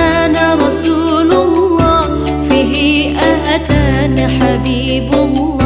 أتانا رسول الله فيه أتانا حبيب الله.